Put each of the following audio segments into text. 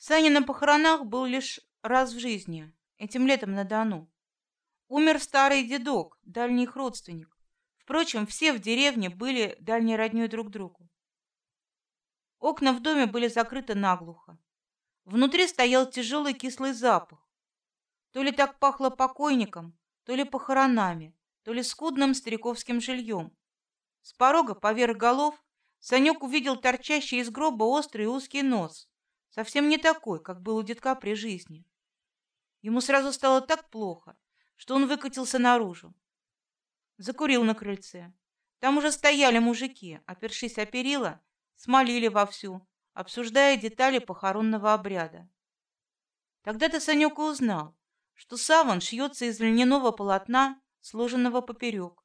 Саня на похоронах был лишь раз в жизни, этим летом на Дону. Умер старый дедок, дальний их родственник. Впрочем, все в деревне были дальней роднёй друг другу. Окна в доме были закрыты наглухо. Внутри стоял тяжелый кислый запах. То ли так пахло покойником, то ли похоронами, то ли скудным стариковским жильем. С порога поверх голов Санек увидел торчащий из гроба острый узкий нос, совсем не такой, как был у детка при жизни. Ему сразу стало так плохо, что он выкатился наружу. Закурил на крыльце. Там уже стояли мужики, опершись о перила, смолили вовсю, обсуждая детали похоронного обряда. Тогда-то Санек узнал, что саван шьется из льняного полотна, сложенного поперек,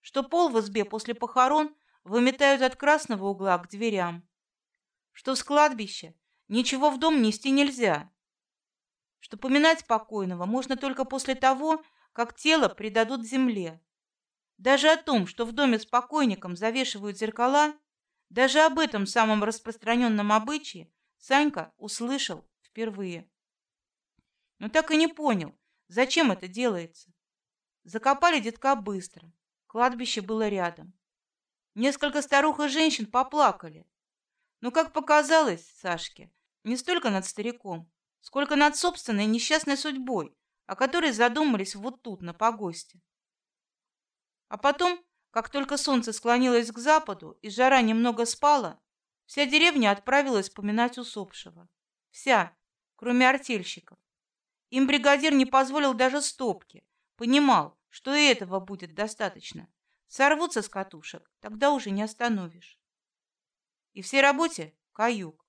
что пол в избе после похорон выметают от красного угла к дверям, что с кладбища ничего в дом нести нельзя, что поминать покойного можно только после того, как тело предадут земле. Даже о том, что в доме с покойником завешивают зеркала, даже об этом самом распространенном обычае Санька услышал впервые но так и не понял, зачем это делается. Закопали детка быстро. Кладбище было рядом. Несколько старух и женщин поплакали. Но, как показалось Сашке, не столько над стариком, сколько над собственной несчастной судьбой, о которой задумались вот тут на погосте. А потом, как только солнце склонилось к западу и жара немного спала, вся деревня отправилась поминать усопшего. Вся, кроме артельщиков. Им бригадир не позволил даже стопки. Понимал, что и этого будет достаточно. Сорвутся с катушек, тогда уже не остановишь. И все работе каюк.